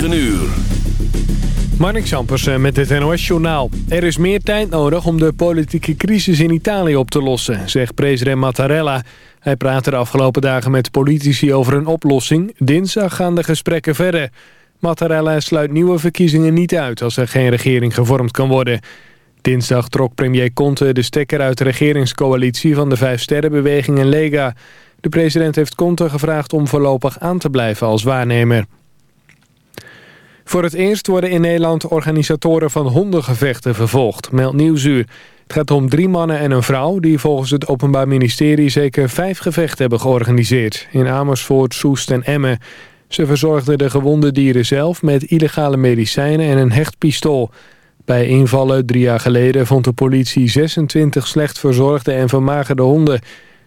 9 uur. Marnik Sampersen eh, met het NOS-journaal. Er is meer tijd nodig om de politieke crisis in Italië op te lossen, zegt president Mattarella. Hij praat de afgelopen dagen met politici over een oplossing. Dinsdag gaan de gesprekken verder. Mattarella sluit nieuwe verkiezingen niet uit als er geen regering gevormd kan worden. Dinsdag trok premier Conte de stekker uit de regeringscoalitie van de Vijf Sterrenbeweging en Lega. De president heeft Conte gevraagd om voorlopig aan te blijven als waarnemer. Voor het eerst worden in Nederland organisatoren van hondengevechten vervolgd, meldt Nieuwsuur. Het gaat om drie mannen en een vrouw die volgens het Openbaar Ministerie zeker vijf gevechten hebben georganiseerd. In Amersfoort, Soest en Emmen. Ze verzorgden de gewonde dieren zelf met illegale medicijnen en een hechtpistool. Bij invallen drie jaar geleden vond de politie 26 slecht verzorgde en vermagerde honden.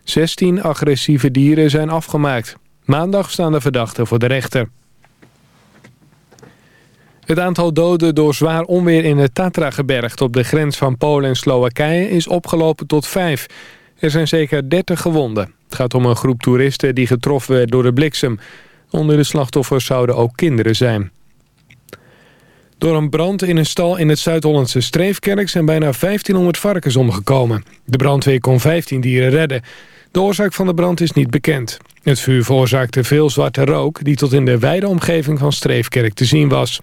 16 agressieve dieren zijn afgemaakt. Maandag staan de verdachten voor de rechter. Het aantal doden door zwaar onweer in het Tatra-gebergte... op de grens van Polen en Slowakije is opgelopen tot vijf. Er zijn zeker 30 gewonden. Het gaat om een groep toeristen die getroffen werd door de bliksem. Onder de slachtoffers zouden ook kinderen zijn. Door een brand in een stal in het Zuid-Hollandse Streefkerk... zijn bijna 1500 varkens omgekomen. De brandweer kon 15 dieren redden. De oorzaak van de brand is niet bekend. Het vuur veroorzaakte veel zwarte rook... die tot in de wijde omgeving van Streefkerk te zien was.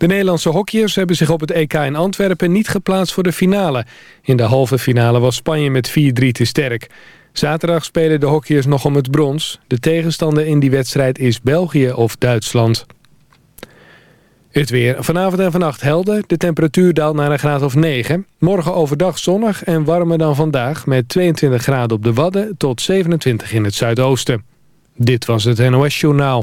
De Nederlandse hockeyers hebben zich op het EK in Antwerpen niet geplaatst voor de finale. In de halve finale was Spanje met 4-3 te sterk. Zaterdag spelen de hockeyers nog om het brons. De tegenstander in die wedstrijd is België of Duitsland. Het weer. Vanavond en vannacht helder. De temperatuur daalt naar een graad of 9. Morgen overdag zonnig en warmer dan vandaag... met 22 graden op de Wadden tot 27 in het zuidoosten. Dit was het NOS Journaal.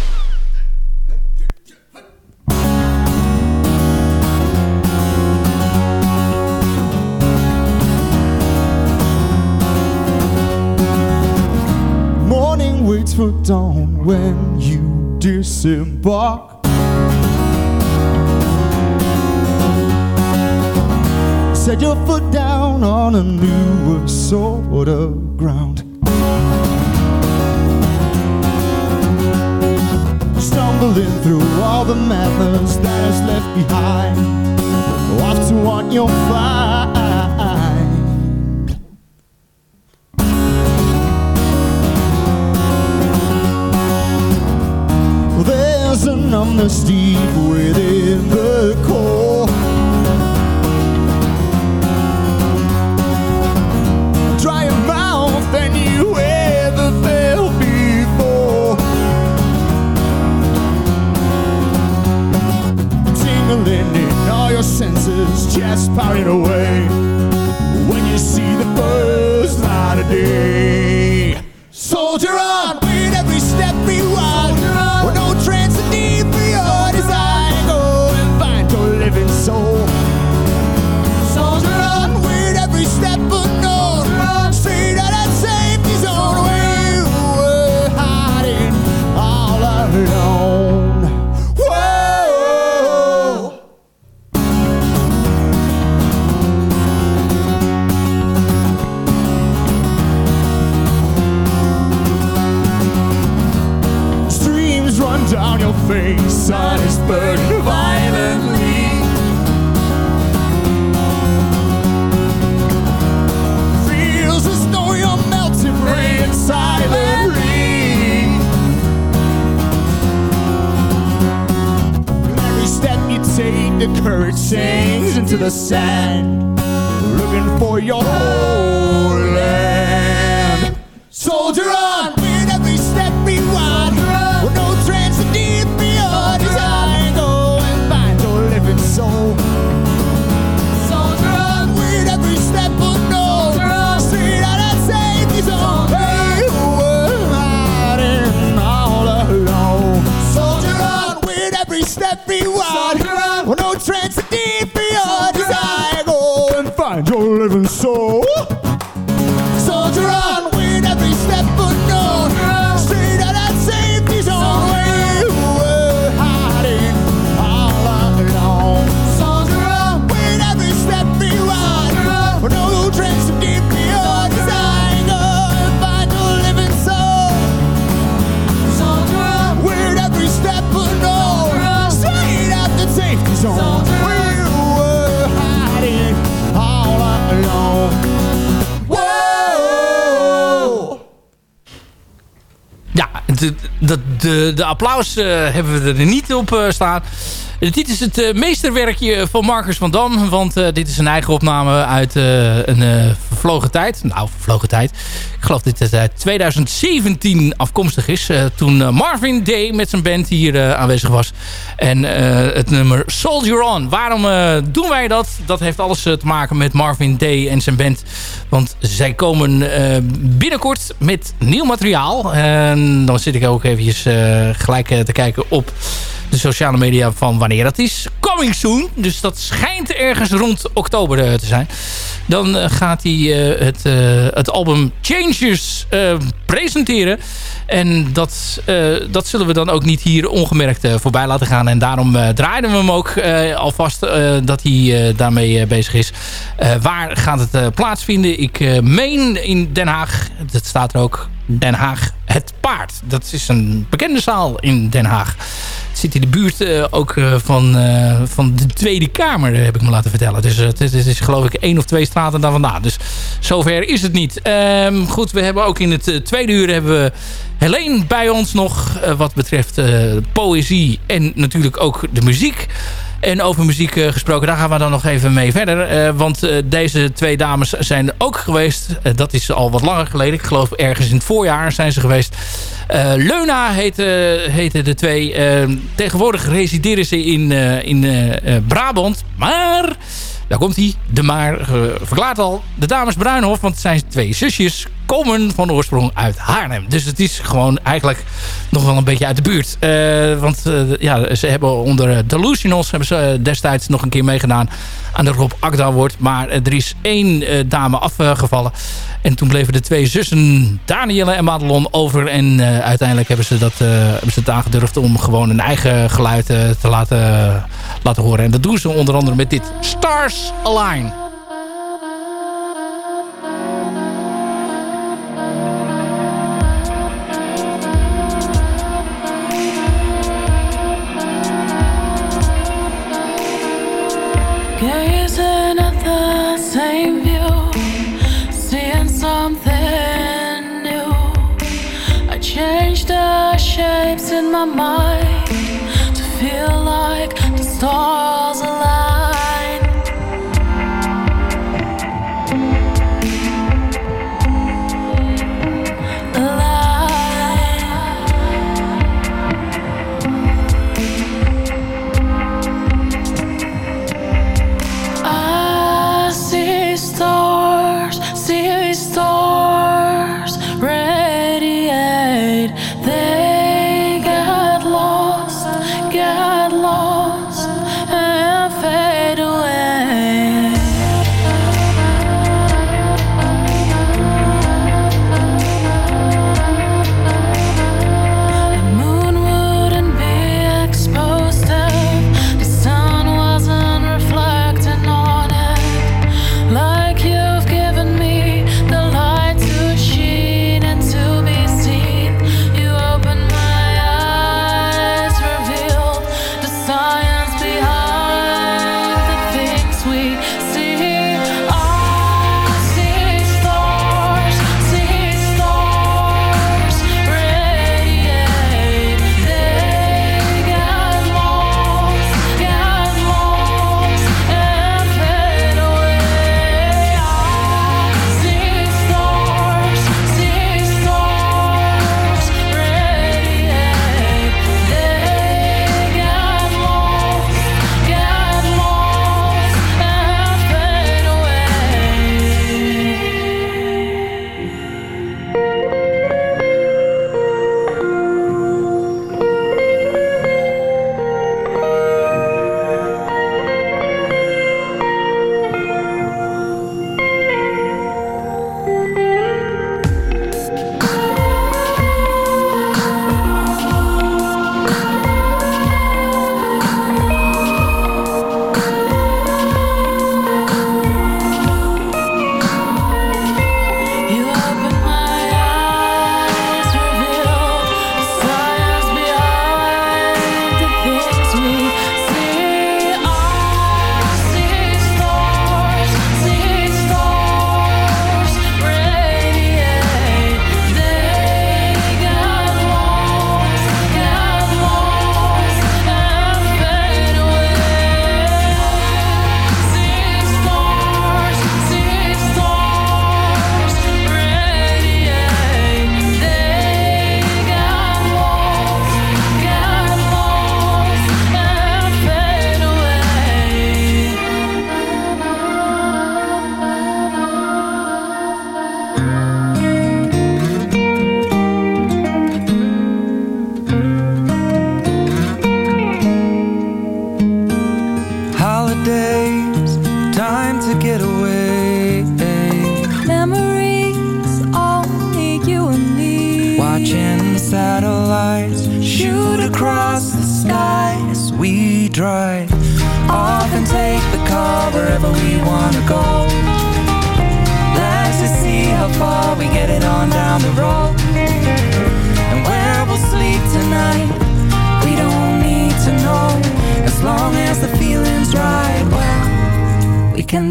Waits for dawn when you disembark. Set your foot down on a newer sort of ground. Stumbling through all the methods that is left behind. Off to what you'll find. There's a the steep within the core. drier mouth than you ever felt before. Tingling in all your senses, just powering away. When you see the first light of day, soldier on, soul. De, de, de, applaus hebben we er niet op staan. Dit is het uh, meesterwerkje van Marcus van Dam. Want uh, dit is een eigen opname uit uh, een vervlogen tijd. Nou, vervlogen tijd. Ik geloof dat dit uit 2017 afkomstig is. toen Marvin Day met zijn band hier aanwezig was. En het nummer Soldier On. Waarom doen wij dat? Dat heeft alles te maken met Marvin Day en zijn band. Want zij komen binnenkort met nieuw materiaal. En dan zit ik ook eventjes gelijk te kijken op de sociale media van wanneer dat is. Coming soon. Dus dat schijnt ergens rond oktober eh, te zijn. Dan eh, gaat hij uh, het, het album Changes presenteren. En dat, dat zullen we dan ook niet hier ongemerkt voorbij laten gaan. En daarom draaiden we hem ook alvast dat hij daarmee bezig is. waar gaat het plaatsvinden? Ik meen in Den Haag. Dat staat er ook. Den Haag Het Paard. Dat is een bekende zaal in Den Haag zit in de buurt uh, ook uh, van, uh, van de Tweede Kamer, heb ik me laten vertellen. Dus het, is geloof ik één of twee straten daar vandaan. Dus zover is het niet. Um, goed, we hebben ook in het tweede uur hebben we Helene bij ons nog. wat betreft poëzie en natuurlijk ook de muziek. En over muziek uh, gesproken, daar gaan we dan nog even mee verder. Uh, want uh, deze twee dames zijn ook geweest. dat is al wat langer geleden. Ik geloof ergens in het voorjaar zijn ze geweest. Leuna heette de twee. tegenwoordig resideren ze in, in Brabant. Maar... Daar komt hij. De maar verklaart al. De dames Bruinhof, want het zijn twee zusjes komen van oorsprong uit Haarlem. Dus het is gewoon eigenlijk nog wel een beetje uit de buurt. Uh, want uh, ja, ze hebben onder Delusionals hebben ze destijds nog een keer meegedaan aan de Rob Akda Award. Maar er is één dame afgevallen. En toen bleven de twee zussen Danielle en Madelon over. En uiteindelijk hebben ze, dat, hebben ze het aangedurfd om gewoon een eigen geluid te laten, laten horen. En dat doen ze onder andere met dit Stars Align. My mind to feel like the stars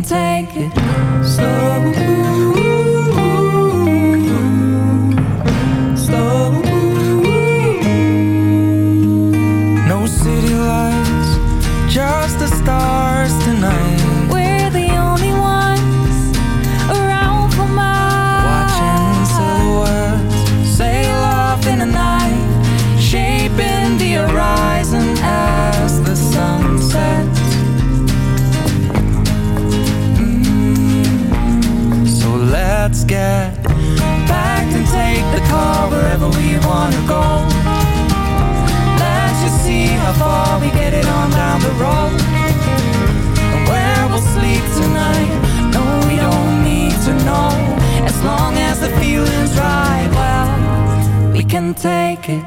take it slow. Take it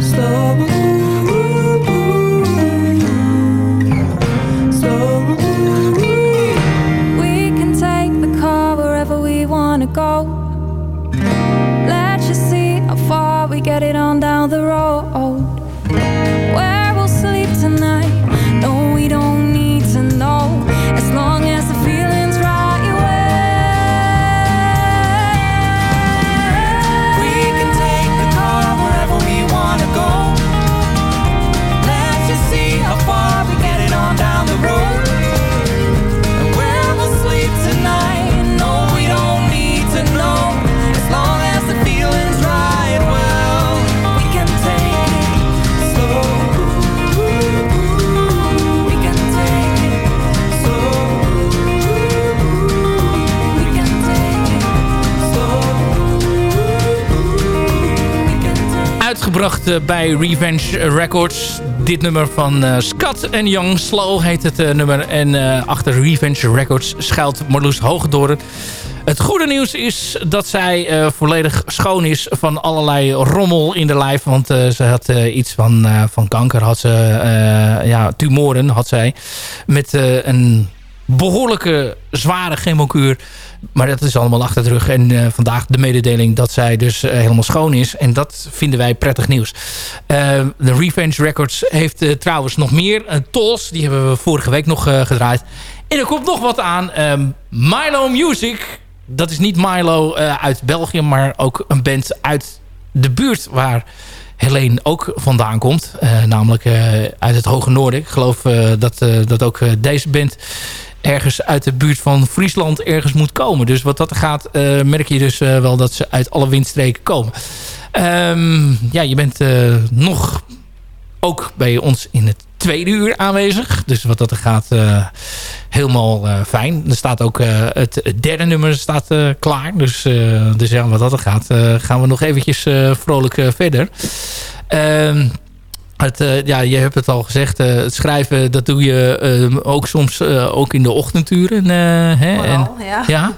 slow. Slow. Eh, bij Revenge Records. Dit nummer van eh, Scott en Young. Slow heet het eh, nummer. En achter Revenge Records schuilt Marloes Hoogdoorn. Het goede nieuws is dat zij volledig schoon is van allerlei rommel in de lijf. Want ze had iets van, van kanker, had ze, ja, tumoren had zij. Met een behoorlijke zware chemokuur. Maar dat is allemaal achter de rug. En eh, vandaag de mededeling dat zij dus eh, helemaal schoon is. En dat vinden wij prettig nieuws. Eh, de Revenge Records heeft trouwens nog meer. Tolls, die hebben we vorige week nog gedraaid. En er komt nog wat aan. Ehm, Milo Music. Dat is niet Milo uit België, maar ook een band uit de buurt waar Helene ook vandaan komt. Namelijk uit het Hoge Noorden. Ik geloof dat, dat ook deze band ergens uit de buurt van Friesland ergens moet komen. Dus wat dat gaat, eh, merk je dus eh, wel dat ze uit alle windstreken komen. Ehm, ja, je bent eh, nog ook bij ons in het tweede uur aanwezig. Dus wat dat gaat, helemaal fijn. Er staat ook het, derde nummer staat, klaar. Dus, dus ja, wat dat gaat, gaan we nog eventjes vrolijk verder. Ehm, het, eh, ja, je hebt het al gezegd. eh, het schrijven, dat doe je eh, ook soms eh, ook in de ochtenduren. hè? En, Vooral, ja. ja.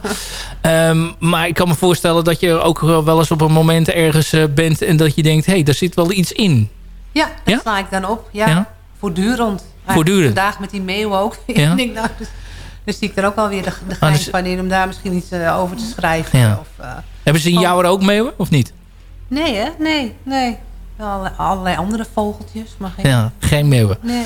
Ehm, maar ik kan me voorstellen dat je ook wel eens op een moment ergens bent... en dat je denkt, hé, hey, daar zit wel iets in. Ja, Ja? sla ik dan op. Ja, Ja? voortdurend. Voortdurend. Vandaag met die meeuw ook. Ja. ik denk, nou, dus, dus zie ik er ook wel weer de, de Ah, dus- van in om daar misschien iets over te schrijven. Ja. Of, Hebben ze in jou er ook meeuwen, of niet? nee, hè? Nee, nee. Allerlei, andere vogeltjes, maar geen... Ja, geen meeuwen. Nee.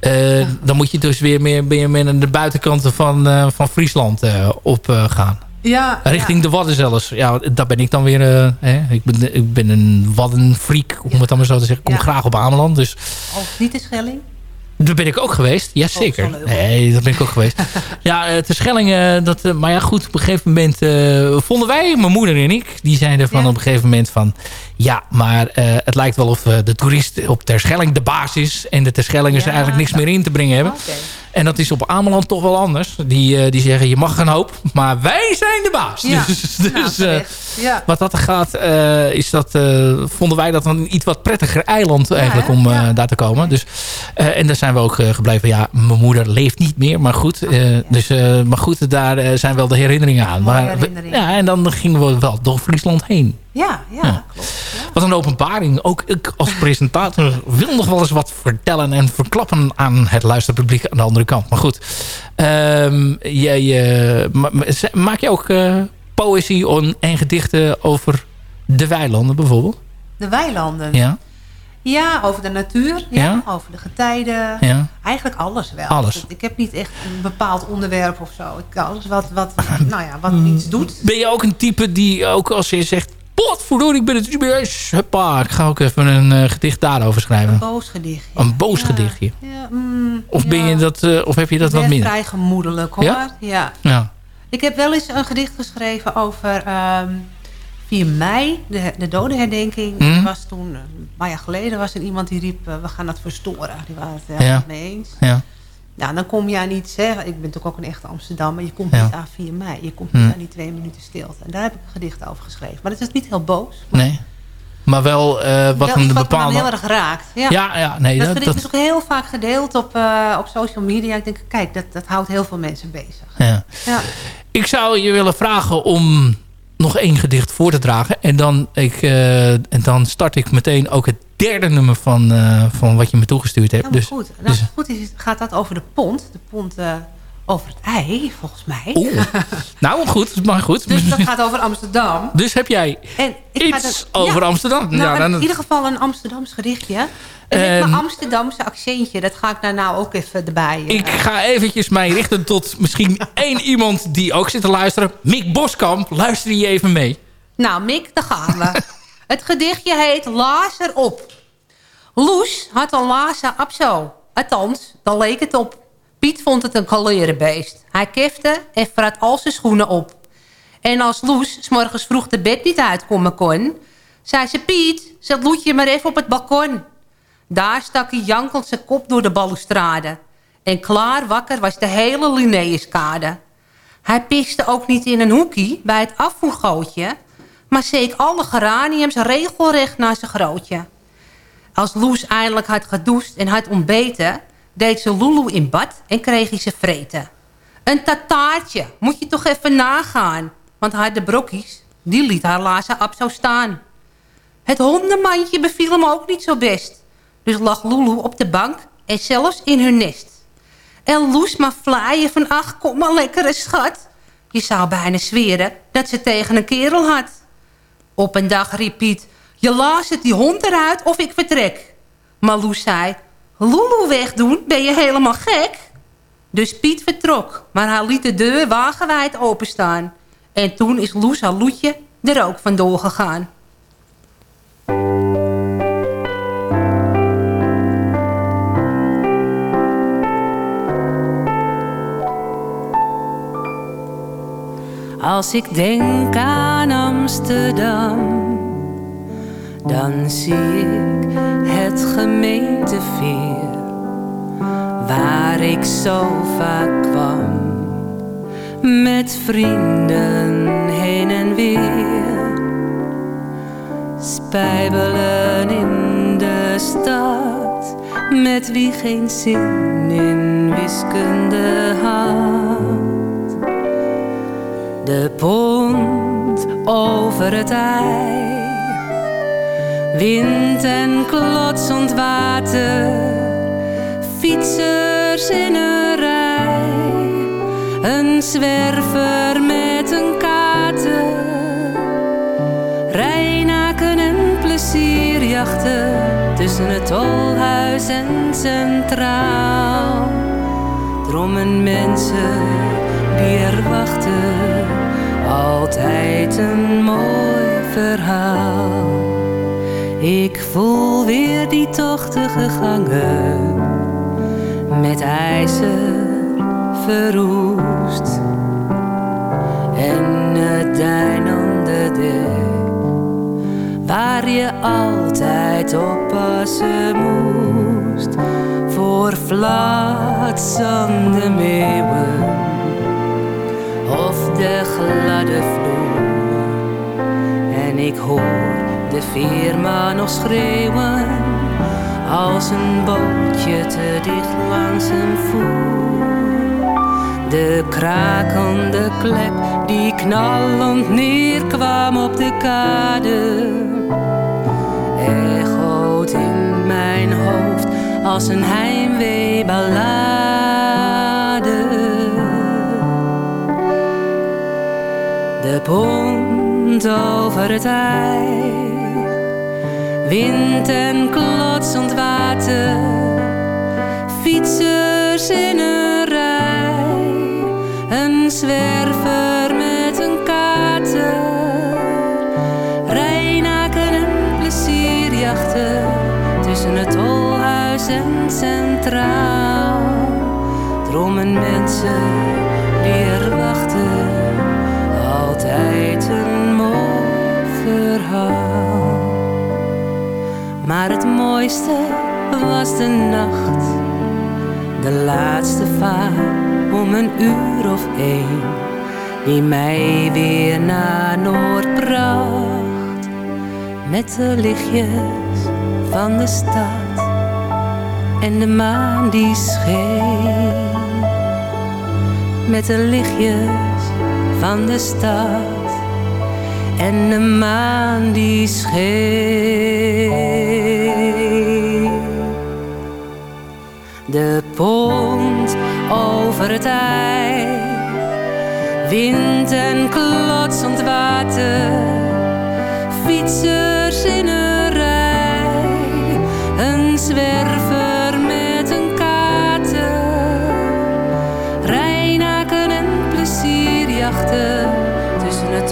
Eh, Dan moet je dus weer meer, meer, meer naar de buitenkanten van, eh, van Friesland eh, op gaan. Ja, Richting de Wadden zelfs. Ja, daar ben ik dan weer... hè, ik, ben, ik ben een Waddenfreak, om het dan maar zo te zeggen. Ik kom Ja. graag op Ameland, dus... ja. Of niet de Schelling? Daar ben ik ook geweest. Jazeker. Oh, leuk. nee, daar ben ik ook geweest. Ja, eh, te Schellingen. Dat, eh, maar ja, goed. Op een gegeven moment eh, vonden wij, mijn moeder en ik... die zeiden van Ja. op een gegeven moment van... ja, maar eh, het lijkt wel of eh, de toerist op Terschelling de baas is... en de Terschellingers Ja. eigenlijk niks meer in te brengen hebben. En dat is op Ameland toch wel anders. Die, eh, die zeggen, je mag een hoop, maar wij zijn de baas. Ja. Dus, dus, eh, ja. wat dat er gaat, eh, is dat, vonden wij dat een iets wat prettiger eiland eigenlijk om daar te komen. Dus, en daar zijn we ook gebleven. Ja, mijn moeder leeft niet meer, maar goed. eh, dus, maar goed, daar zijn wel de herinneringen aan. Maar, ja, en dan gingen we wel door Friesland heen. Ja, ja, Ja. klopt. Ja. Wat een openbaring. Ook ik als presentator wil nog wel eens wat vertellen en verklappen aan het luisterpubliek aan de andere kant. Maar goed, Ehm, jij, ma- maak je ook eh, poëzie en gedichten over de weilanden bijvoorbeeld? De weilanden. Ja, Ja, over de natuur. Ja, Ja? Over de getijden. ja. Eigenlijk alles wel. Alles. Ik heb niet echt een bepaald onderwerp of zo. Ik, alles wat, wat, nou ja, wat iets doet. Ben je ook een type die ook als je zegt... Potverdorie, ik ben het eens. Huppa, ik ga ook even een eh, gedicht daarover schrijven. Een boos gedichtje. Een boos Ja. gedichtje. Ja, mm, Of, ben ja. je dat, eh, of heb je dat wat minder? vrij gemoedelijk hoor. Ja? Ik heb wel eens een gedicht geschreven over ehm 4 mei, de, de dodenherdenking. Er was toen, eh, een paar jaar geleden, was er iemand die riep... we gaan dat verstoren. Die waren het Ja. niet mee eens. ja. Nou, dan kom je aan iets zeggen. Ik ben natuurlijk ook een echte Amsterdammer. Je komt Ja. niet aan 4 mei. Je komt niet aan die twee minuten stilte. En daar heb ik een gedicht over geschreven. Maar het is niet heel boos. Maar Nee. Maar wel eh, wat wel een wat bepaalde... heel erg raakt. Ja. Ja, ja, nee. dat Dat, gedicht dat, is ook heel vaak gedeeld op, eh, op social media. Ik denk, kijk, dat, dat houdt heel veel mensen bezig. ja. Ja. Ik zou je willen vragen om nog één gedicht voor te dragen. En dan, ik, eh, en dan start ik meteen ook het derde nummer van, eh, van wat je me toegestuurd hebt. Helemaal Dus, goed. Nou, dus- het goed is, gaat dat over de pont. De pont eh, over het ei, volgens mij. Nou, goed. Maar goed. Dus dat gaat over Amsterdam. Dus heb jij En ik ga iets dat- over ja. Amsterdam? Nou, Ja, in dan- ieder geval een Amsterdams gedichtje. En met Ehm, mijn Amsterdamse accentje, dat ga ik daar nou ook even erbij. eh, Ik ga eventjes mij richten tot misschien één iemand die ook zit te luisteren. Mick Boskamp, luister je even mee. Nou, Mick, daar gaan we. het gedichtje heet Lazer op. Loes had een lazer op zo. Althans, dan leek het op. Piet vond het een kalerenbeest. Hij kefte en vrat al zijn schoenen op. En als Loes 's morgens vroeg de bed niet uitkomen kon... zei ze, Piet, zet Loetje maar even op het balkon. Daar stak hij jankend zijn kop door de balustrade. En klaar wakker was de hele Linnaeuskade. Hij piste ook niet in een hoekie bij het afvoergootje... maar zeek alle geraniums regelrecht naar zijn grootje. Als Loes eindelijk had gedoucht en had ontbeten... deed ze Lulu in bad en kreeg hij ze vreten. Een tataartje, moet je toch even nagaan. Want haar de brokkies, die liet haar lazen op zo staan. Het hondenmandje beviel hem ook niet zo best. Dus lag Lulu op de bank en zelfs in hun nest. En Loes maar vlaaien van ach, kom maar lekkere schat. Je zou bijna zweren dat ze tegen een kerel had. Op een dag riep Piet, je laat het die hond eruit of ik vertrek. Maar Loes zei, Lulu wegdoen, ben je helemaal gek? Dus Piet vertrok, maar hij liet de deur wagenwijd openstaan. En toen is Loes haar loetje er ook vandoor gegaan. Als ik denk aan Amsterdam, dan zie ik het gemeenteveer waar ik zo vaak kwam met vrienden heen en weer. Spijbelen in de stad met wie geen zin in wiskunde had. De pont over het ei. Wind en klotsend water. Fietsers in een rij. Een zwerver met een kater. Rijnaken en plezierjachten. Tussen het tolhuis en centraal. Drommen mensen die er wachten. Altijd een mooi verhaal. Ik voel weer die tochtige gangen. Met ijzer verroest. En het deinende dek. Waar je altijd oppassen moest. Voor flatsande meeuwen de gladde vloer. En ik hoor de veerman nog schreeuwen als een bootje te dicht langs hem voer. De krakende klep die knallend neerkwam op de kade. Echoot in mijn hoofd als een heimweeballade. De pont over het ei. Wind en klotsend water. Fietsers in een rij. Een zwerver met een kater. Rijnaken en plezierjachten. Tussen het tolhuis en centraal. Drommen mensen die er wachten. Maar het mooiste was de nacht. De laatste vaart om een uur of één. Die mij weer naar Noord bracht. Met de lichtjes van de stad. En de maan die scheen. Met de lichtjes van de stad. En de maan die scheen. De pont over het ei. Wind en klotsend water. Fietsers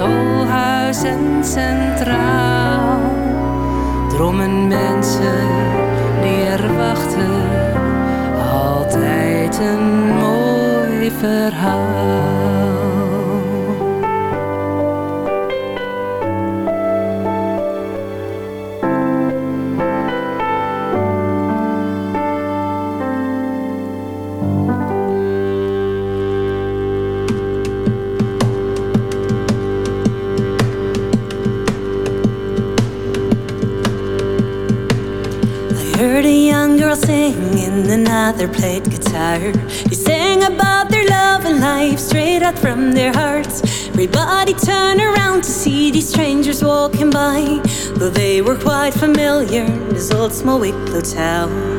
Tussen het tolhuis en centraal. Drommen mensen die er wachten. Altijd een mooi verhaal. Singing, another played guitar. They sang about their love and life straight out from their hearts. Everybody turned around to see these strangers walking by, though they were quite familiar. This old small Wicklow town.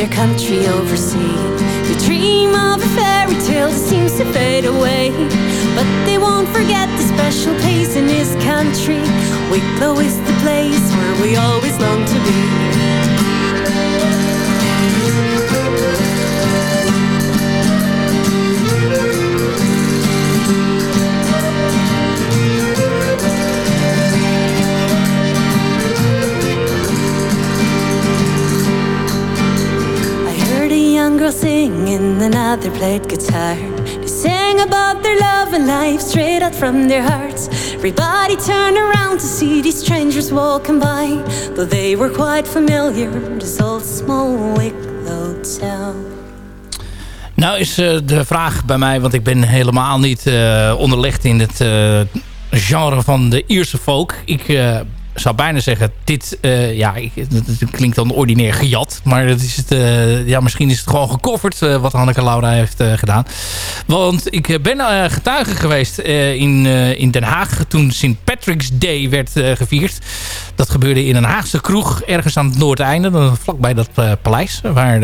Their country overseas. They dream of a fairy tale that seems to fade away. But they won't forget the special place in this country. Wicklow is the played guitar. They sang about their love and life straight out from their hearts. Everybody turned around to see these strangers walking by, though they were quite familiar. This old small Wicklow town. Nou is eh, de vraag bij mij, want ik ben helemaal niet eh, onderlegd in het eh, genre van de Ierse folk. Ik eh, zou bijna zeggen, dit, eh, ja, ik, het klinkt dan ordinair gejat. Maar dat is het, eh, ja, misschien is het gewoon gecoverd eh, wat Hanneke Laura heeft gedaan. Want ik ben getuige geweest in, in Den Haag toen St. Patrick's Day werd gevierd. Dat gebeurde in een Haagse kroeg ergens aan het noordeinde, vlakbij dat paleis waar...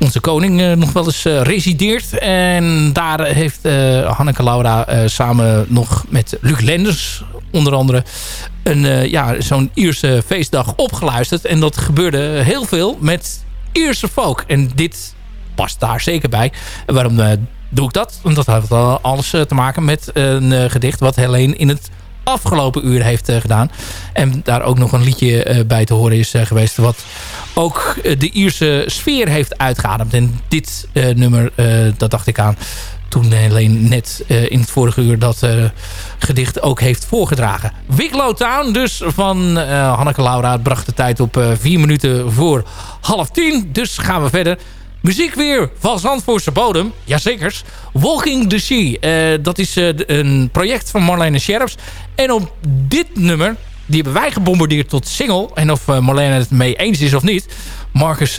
onze koning eh, nog wel eens eh, resideert. En daar heeft eh, Hanneke Laura samen nog met Luc Lenders onder andere een, ja, zo'n Ierse feestdag opgeluisterd. En dat gebeurde heel veel met Ierse folk. En dit past daar zeker bij. En waarom doe ik dat? Want dat heeft alles te maken met een gedicht... wat Helene in het afgelopen uur heeft gedaan. En daar ook nog een liedje bij te horen is geweest... wat ook de Ierse sfeer heeft uitgeademd. En dit nummer, dat dacht ik aan toen alleen net in het vorige uur dat gedicht ook heeft voorgedragen. Wicklow Town dus van uh, Hanneke Laura. Bracht de tijd op vier minuten voor half tien. Dus gaan we verder. Muziek weer van Zandvoortse bodem. Jazekers. Walking the Sea. dat is een project van Marlene Scherps. En op dit nummer, die hebben wij gebombardeerd tot single. En of Marlene het mee eens is of niet... Marcus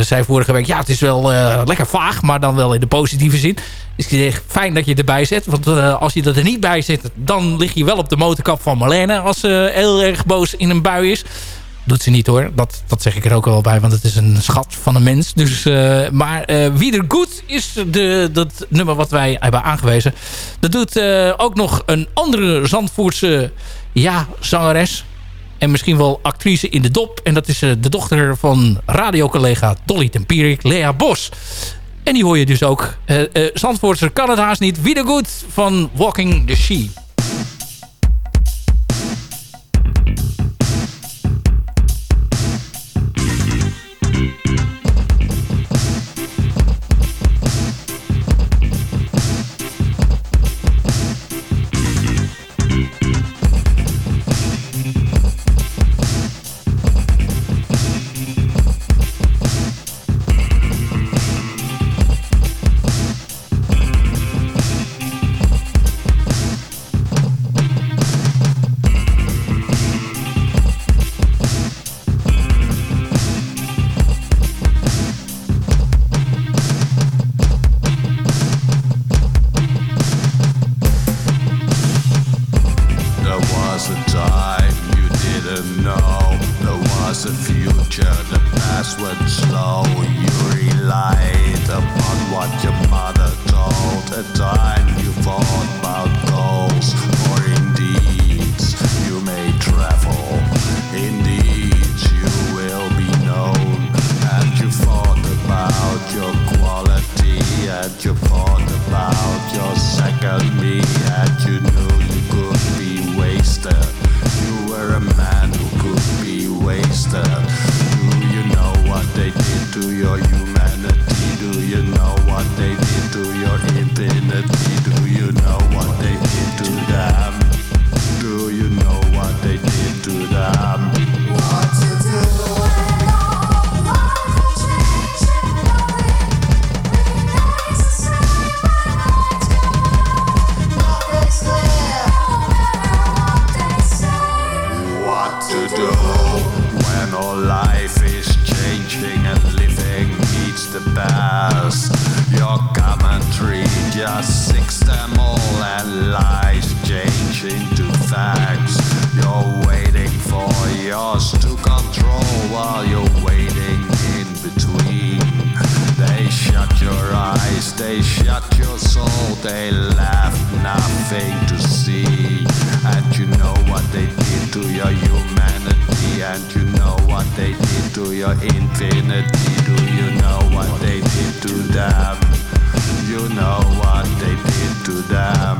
zei vorige week... ja, het is wel lekker vaag, maar dan wel in de positieve zin. Dus ik zeg, fijn dat je erbij zit. Want als je er niet bij zit... dan lig je wel op de motorkap van Marlene... als ze heel erg boos in een bui is. Doet ze niet hoor. Dat, dat zeg ik er ook wel bij. Want het is een schat van een mens. Dus, maar Wie er Goed is de, dat nummer wat wij hebben aangewezen. Dat doet ook nog een andere Zandvoortse ja, zangeres en misschien wel actrice in de dop. En dat is uh, de dochter van radiocollega Dolly Tempierik, Lea Bos. En die hoor je dus ook. Uh, uh, Zandvoortser kan het haast niet. Wiedergoed van Walking the Sheep. down.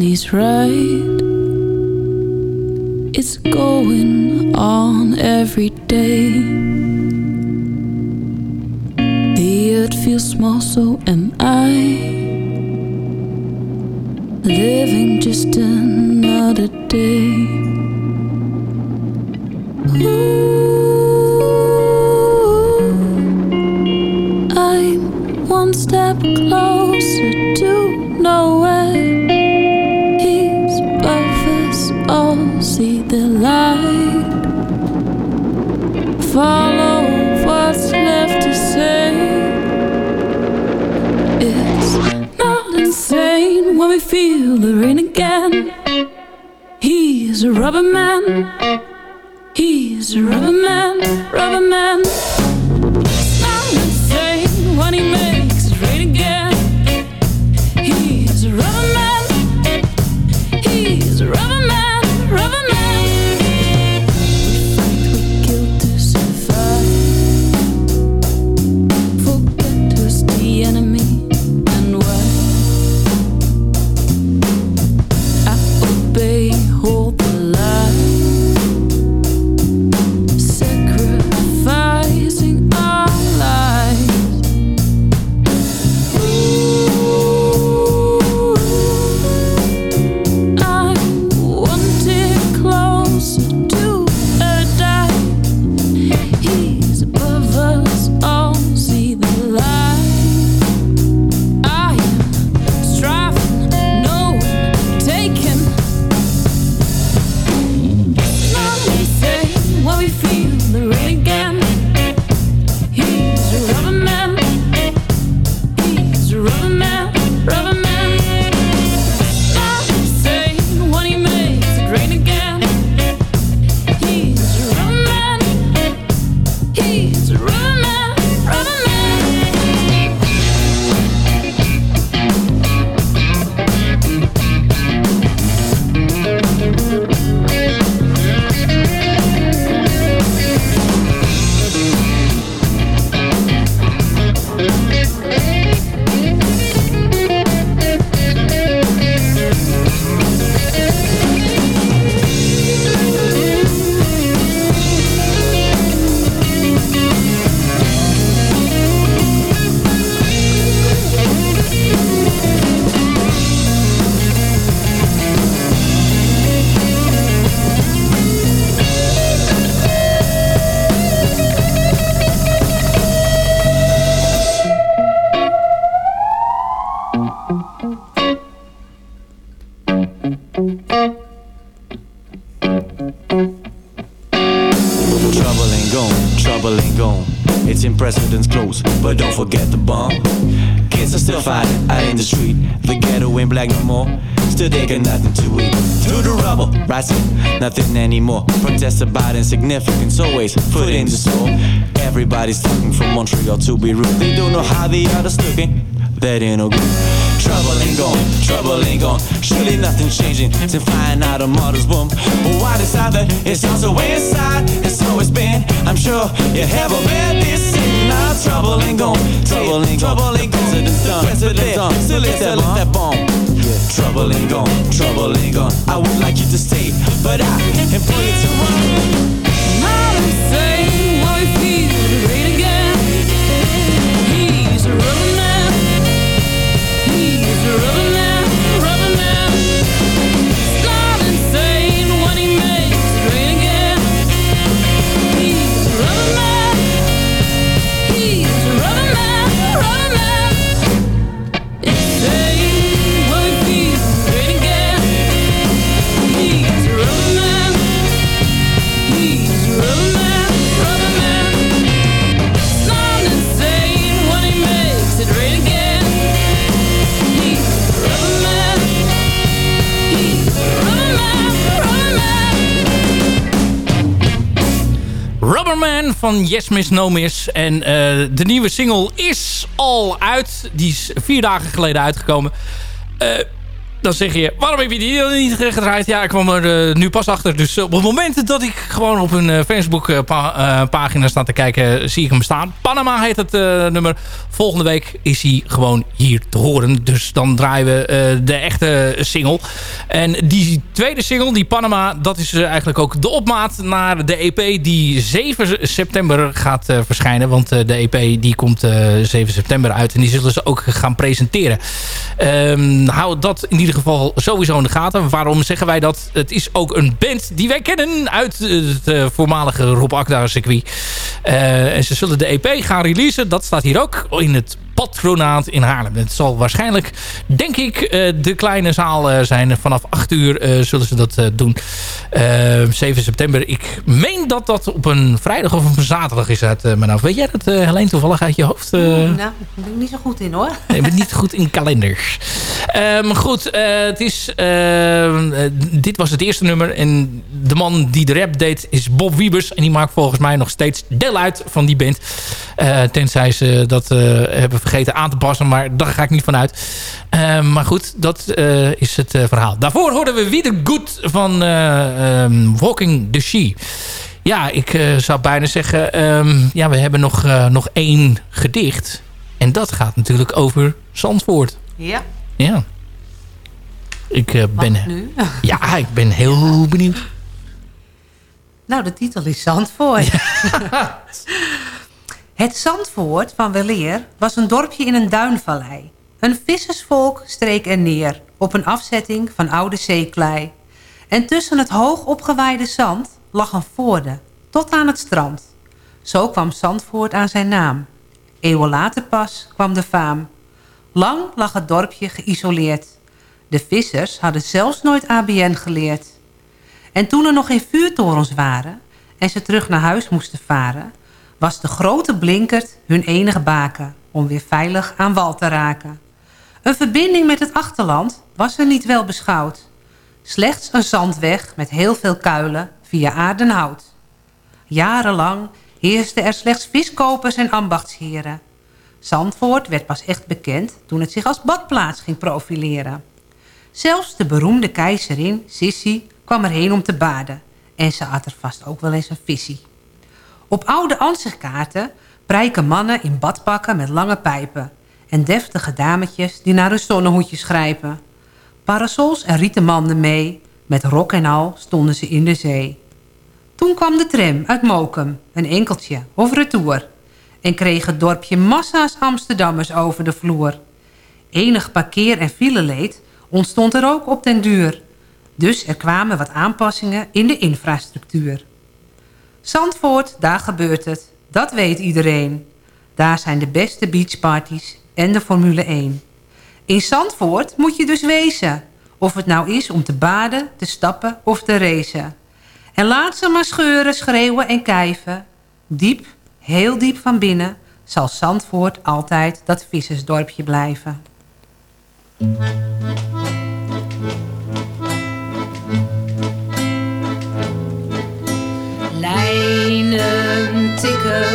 He's right. It's going on every day. The earth feels small, so am I. Living just another day. Ooh, rain again. He's a rubber man. He's a rubber man, rubber man. Protest about insignificance, always foot in the store. Everybody's talking from Montreal to Beirut. They don't know how the other's looking. That ain't no good. Trouble ain't gone, trouble ain't gone. Surely nothing's changing to find out a mother's womb. But is out there? It's also inside. It's always been. I'm sure you haven't met this in now. Trouble ain't gone, trouble ain't gone. Trouble ain't gone. President's done, president's done. Still it's that bomb. Trouble ain't gone, trouble ain't gone. I would like you to stay, but I employ you to run Van Yes Miss No Miss. En uh, de nieuwe single is al uit. Die is vier dagen geleden uitgekomen. Uh, dan zeg je, waarom heb je die niet gedraaid? Ja, ik kwam er uh, nu pas achter. Dus op het moment dat ik gewoon op hun uh, Facebook pa pagina sta te kijken, zie ik hem staan. Panama heet het nummer. Volgende week is hij gewoon hier te horen. Dus dan draaien we de echte single. En die tweede single, die Panama, dat is eigenlijk ook de opmaat naar de EP die 7 september gaat verschijnen. Want de EP die komt 7 september uit en die zullen ze ook gaan presenteren. Um, hou dat in ieder geval sowieso in de gaten. Waarom zeggen wij dat? Het is ook een band die wij kennen uit het uh, voormalige Rob Akda circuit. Uh, en ze zullen de EP gaan releasen. Dat staat hier ook in het patronaat in Haarlem. Het zal waarschijnlijk, denk ik, uh, de kleine zaal uh, zijn. Vanaf 8 uur uh, zullen ze dat doen. 7 september. Ik meen dat dat op een vrijdag of op een zaterdag is uit mijn hoofd. Weet jij dat, Helene, toevallig uit je hoofd? nou, daar ben ik niet zo goed in, hoor. Nee, ik ben niet goed in kalenders. Um, goed, het is, dit was het eerste nummer. En de man die de rap deed is Bob Wiebers. En die maakt volgens mij nog steeds deel uit van die band. tenzij ze dat hebben vergeten aan te passen. Maar daar ga ik niet van uit. Uh, maar goed, dat uh, is het uh, verhaal. Daarvoor hoorden we Wieder Good van um, Walking the She. Ja, ik zou bijna zeggen... Um, ja, we hebben nog, nog één gedicht. En dat gaat natuurlijk over Zandvoort. Ja. Ja. Ik ben... nu? ja, ik ben heel benieuwd. Nou, de titel is Zandvoort. Ja. Het Zandvoort van Weleer was een dorpje in een duinvallei. Een vissersvolk streek er neer op een afzetting van oude zeeklei. En tussen het hoog opgewaaide zand lag een voorde, tot aan het strand. Zo kwam Zandvoort aan zijn naam. Eeuwen later pas kwam de faam. Lang lag het dorpje geïsoleerd. De vissers hadden zelfs nooit ABN geleerd. En toen er nog geen vuurtorens waren... en ze terug naar huis moesten varen was de grote blinkert hun enige baken om weer veilig aan wal te raken. Een verbinding met het achterland was er niet wel beschouwd. Slechts een zandweg met heel veel kuilen via aardenhout. Jarenlang heersten er slechts viskopers en ambachtsheren. Zandvoort werd pas echt bekend toen het zich als badplaats ging profileren. Zelfs de beroemde keizerin, Sissi, kwam erheen om te baden. En ze had er vast ook wel eens een visie. Op oude ansichtkaarten prijken mannen in badpakken met lange pijpen... en deftige dametjes die naar hun zonnehoedjes grijpen. Parasols en rieten manden mee, met rok en al stonden ze in de zee. Toen kwam de tram uit Mokum, een enkeltje of retour... en kreeg het dorpje massa's Amsterdammers over de vloer. Enig parkeer- en fileleed ontstond er ook op den duur... Dus er kwamen wat aanpassingen in de infrastructuur. Zandvoort, daar gebeurt het. Dat weet iedereen. Daar zijn de beste beachparties en de Formule 1. In Zandvoort moet je dus wezen. Of het nou is om te baden, te stappen of te racen. En laat ze maar scheuren, schreeuwen en kijven. Diep, heel diep van binnen... zal Zandvoort altijd dat vissersdorpje blijven. Lijnen tikken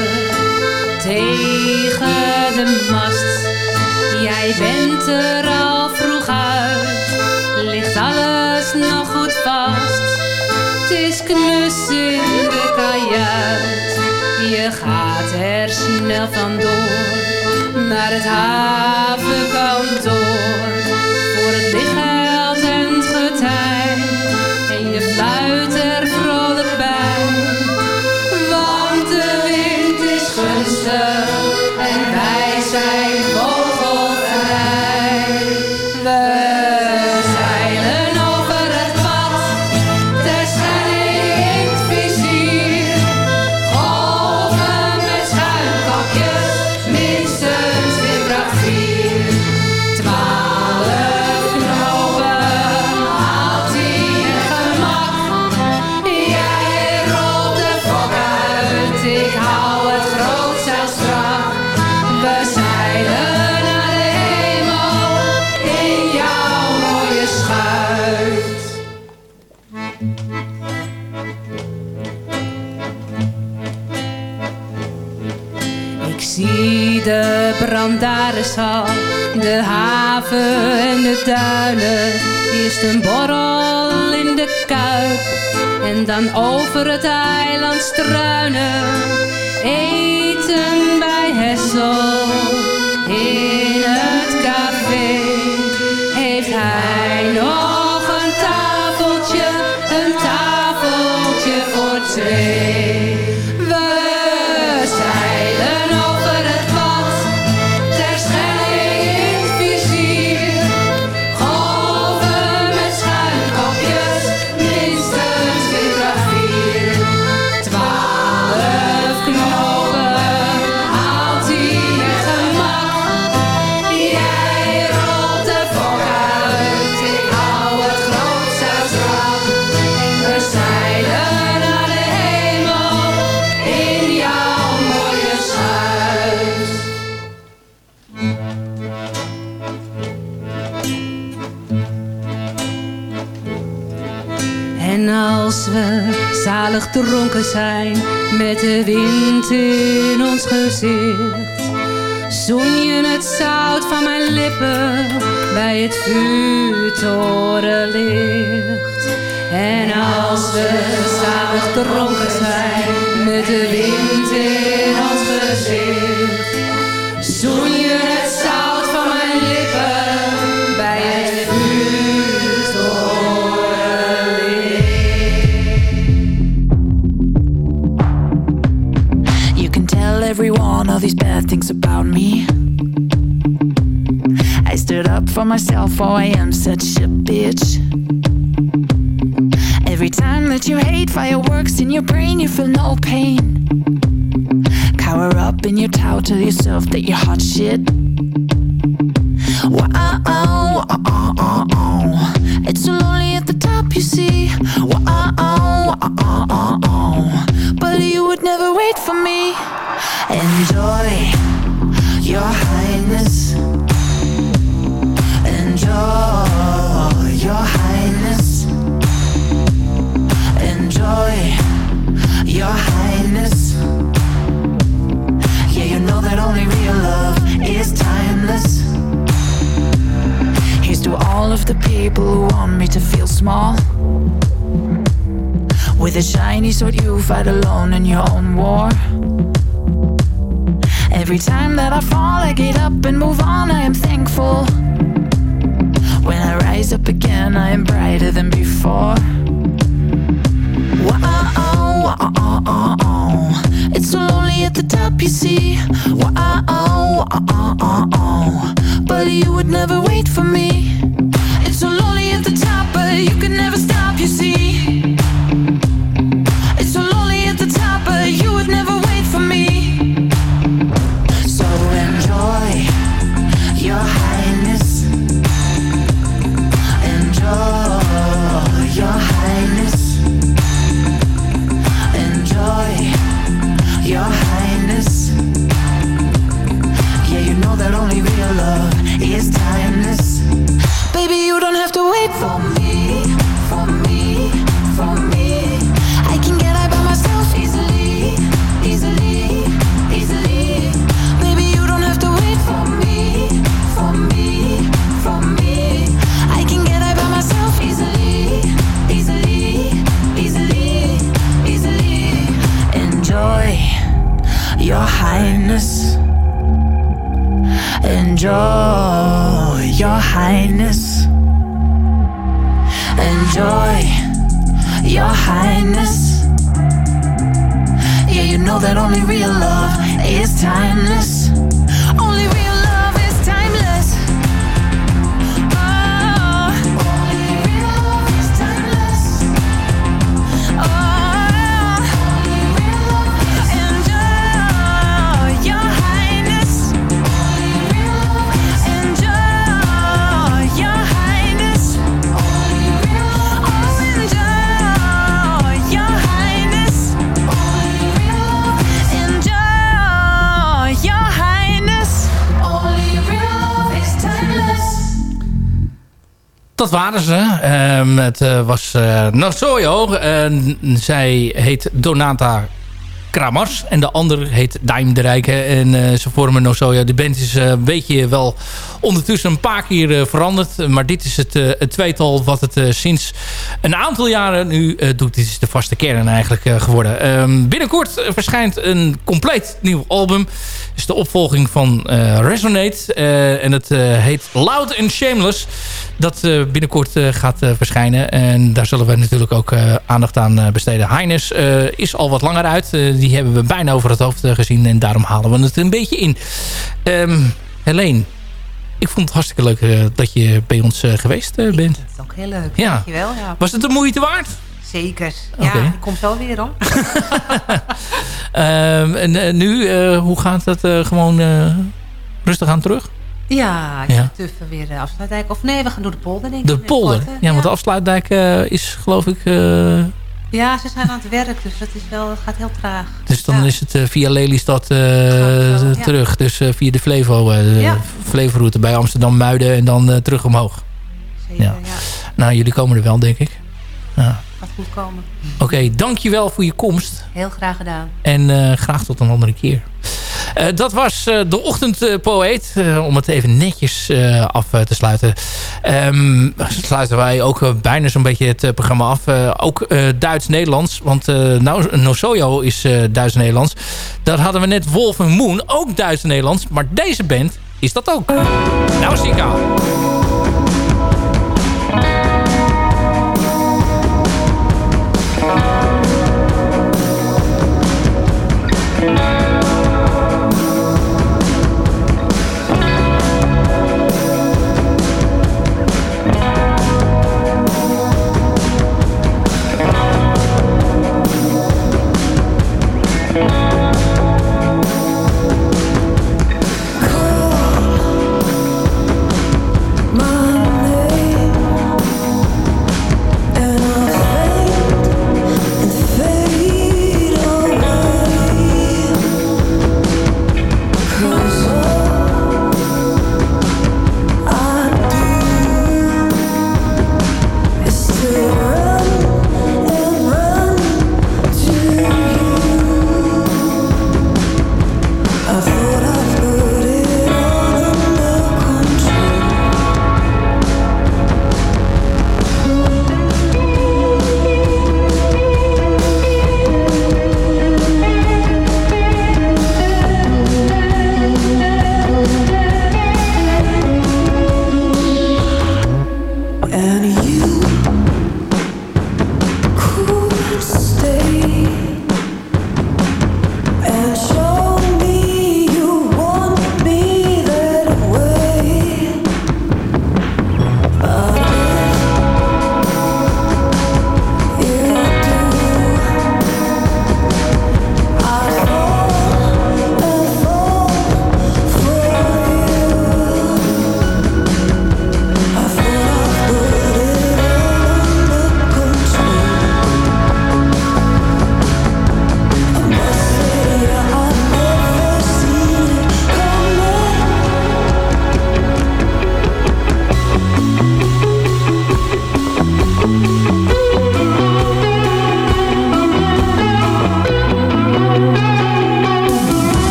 tegen de mast. Jij bent er al vroeg uit, ligt alles nog goed vast. Het is knus in de kajuit, je gaat er snel vandoor naar het havenkantoor. Eerst een borrel in de kuip en dan over het eiland struinen. Eten bij Hessel dronken zijn met de wind in ons gezicht, zoen het zout van mijn lippen bij het vuurtorenlicht. En als we zalig dronken zijn met de wind in ons myself, oh, I am such a bitch. Every time that you hate fireworks in your brain, you feel no pain. Cower up in your towel, tell yourself that you're hot shit. Wow, oh, oh, oh, oh. It's so lonely at the top, you see. Wow, oh, oh, oh, oh. But you would never wait for me. Enjoy your highness. Enjoy your highness. Enjoy your highness. Yeah, you know that only real love is timeless. Here's to all of the people who want me to feel small. With a shiny sword, you fight alone in your own war. Every time that I fall, I get up and move on. I am thankful. When I rise up again, I am brighter than before. Wow, oh. It's so lonely at the top, you see. Wow, oh. But you would never wait for me. It's so lonely at the top, but you could never Het eh, was uh, Nosoyo. En zij heet Donata Kramars. En de ander heet Daim de Rijke. En ze vormen No Soja. De band is een beetje wel ondertussen een paar keer veranderd. Maar dit is het, het tweetal wat het sinds een aantal jaren nu doet. Dit is de vaste kern eigenlijk geworden. Ehm, binnenkort verschijnt een compleet nieuw album. Het is de opvolging van Resonate. en het heet Loud and Shameless dat uh, binnenkort uh, gaat uh, verschijnen. En daar zullen we natuurlijk ook aandacht aan besteden. Heines is al wat langer uit. die hebben we bijna over het hoofd gezien. En daarom halen we het een beetje in. Um, Helene, ik vond het hartstikke leuk dat je bij ons geweest bent. Dat is ook heel leuk. Ja. Dankjewel. Ja. Was het de moeite waard? Zeker. Ja, okay. ik kom zo weer hoor. um, en nu, hoe gaat het gewoon rustig aan terug? Ja, ik ja. tuffen weer de afsluitdijk. Of nee, we gaan door de polder denk ik. De polder? Ja, want de afsluitdijk uh, is geloof ik... Uh... Ja, ze zijn aan het werk, dus dat is wel, het gaat heel traag. Dus dan is het uh, via Lelystad terug. Dus via de Flevo, de Flevo-route bij Amsterdam-Muiden en dan terug omhoog. Zeker, ja. Nou, jullie komen er wel, denk ik. Ja. Gaat goed komen. Oké, okay, dankjewel voor je komst. Heel graag gedaan. En graag tot een andere keer. Uh, dat was uh, de ochtendpoëet. Uh, om het even netjes af te sluiten. Um, sluiten wij ook bijna zo'n beetje het programma af. ook Duits-Nederlands. Want nou, Nosoyo is Duits-Nederlands. Daar hadden we net Wolf Moon. Ook Duits-Nederlands. Maar deze band is dat ook. Nou, Sika.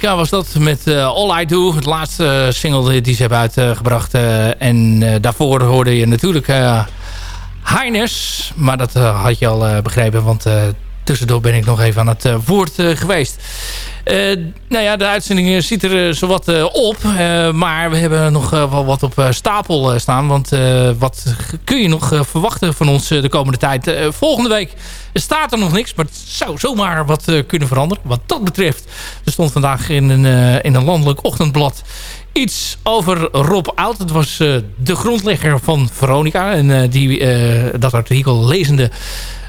Was dat met All I Do. Het laatste single die ze hebben uitgebracht. en daarvoor hoorde je natuurlijk Heines. Maar dat had je al begrepen, want tussendoor ben ik nog even aan het woord geweest. Nou ja, de uitzending ziet er zowat op. maar we hebben nog wel wat op stapel staan. Want wat kun je nog verwachten van ons de komende tijd? volgende week staat er nog niks. Maar het zou zomaar wat kunnen veranderen. Wat dat betreft. Er stond vandaag in een, in een landelijk ochtendblad iets over Rob Oud. Het was de grondlegger van Veronica. En die, dat artikel lezende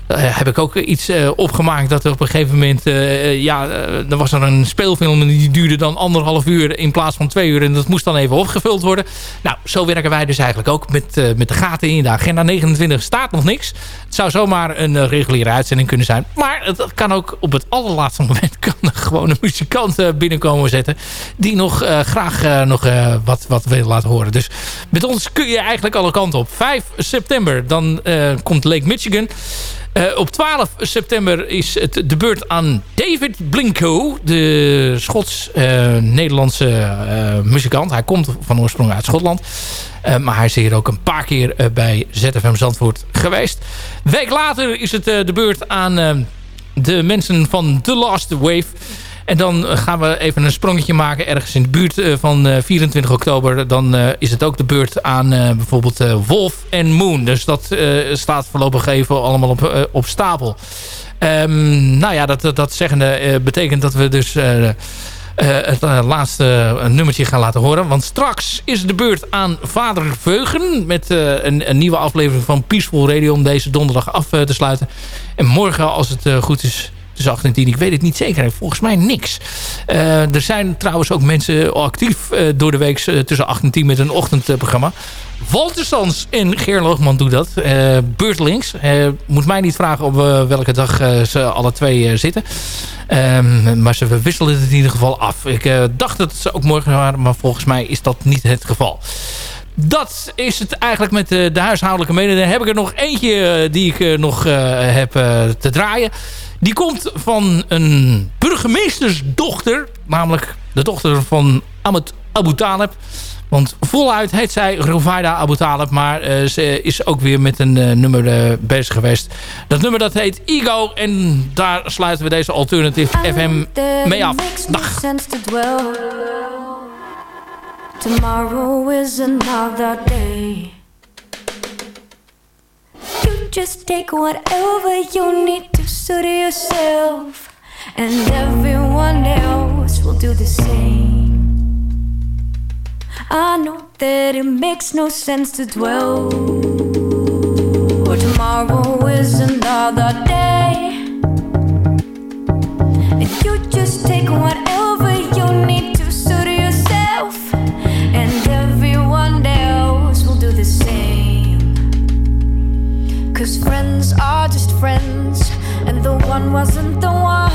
heb ik ook iets uh, opgemaakt dat op een gegeven moment... Uh, ja, er was er een speelfilm en die duurde dan anderhalf uur in plaats van twee uur. En dat moest dan even opgevuld worden. Nou, zo werken wij dus eigenlijk ook met, met de gaten in de agenda. 29 staat nog niks. Het zou zomaar een reguliere uitzending kunnen zijn. Maar het kan ook op het allerlaatste moment... kan er gewoon een muzikant binnenkomen zetten... die nog graag nog wat, wat wil laten horen. Dus met ons kun je eigenlijk alle kanten op. 5 september, dan komt Lake Michigan... Uh, op 12 september is het de beurt aan David Blinko. De Schots-Nederlandse uh, uh, muzikant. Hij komt van oorsprong uit Schotland. maar hij is hier ook een paar keer bij ZFM Zandvoort geweest. Een week later is het de beurt aan de mensen van The Last Wave... En dan gaan we even een sprongetje maken ergens in de buurt eh, van 24 eh, oktober. Dan eh, is het ook de beurt aan bijvoorbeeld Wolf en Moon. Dus dat staat voorlopig even allemaal op, op stapel. Um, nou ja, dat, dat zeggende betekent dat we dus... het laatste nummertje gaan laten horen. Want straks is de beurt aan Vader Veugen... met een, een, nieuwe aflevering van Peaceful Radio... om deze donderdag af te sluiten. En morgen, als het goed is tussen 8 en 10. Ik weet het niet zeker. Volgens mij niks. Uh, er zijn trouwens ook mensen actief uh, door de week uh, tussen 8 en 10 met een ochtendprogramma. Walter Sans en Geer Loogman doen dat. Beurtlings. moet mij niet vragen op welke dag ze alle twee zitten. Um, maar ze wisselen het in ieder geval af. Ik dacht dat ze ook morgen waren, maar volgens mij is dat niet het geval. Dat is het eigenlijk met de, de huishoudelijke mededeling. Heb ik er nog eentje die ik nog heb te draaien. Die komt van een burgemeestersdochter. Namelijk de dochter van Ahmed Abu Talib. Want voluit heet zij Ruvaida Abu Talib. Maar uh, ze is ook weer met een uh, nummer uh, bezig geweest. Dat nummer dat heet Ego. En daar sluiten we deze Alternative FM mee af. Dag. Tomorrow is another day. Just take whatever you need to suit yourself, and everyone else will do the same. I know that it makes no sense to dwell. Tomorrow is another day, and you just take whatever and the one wasn't the one.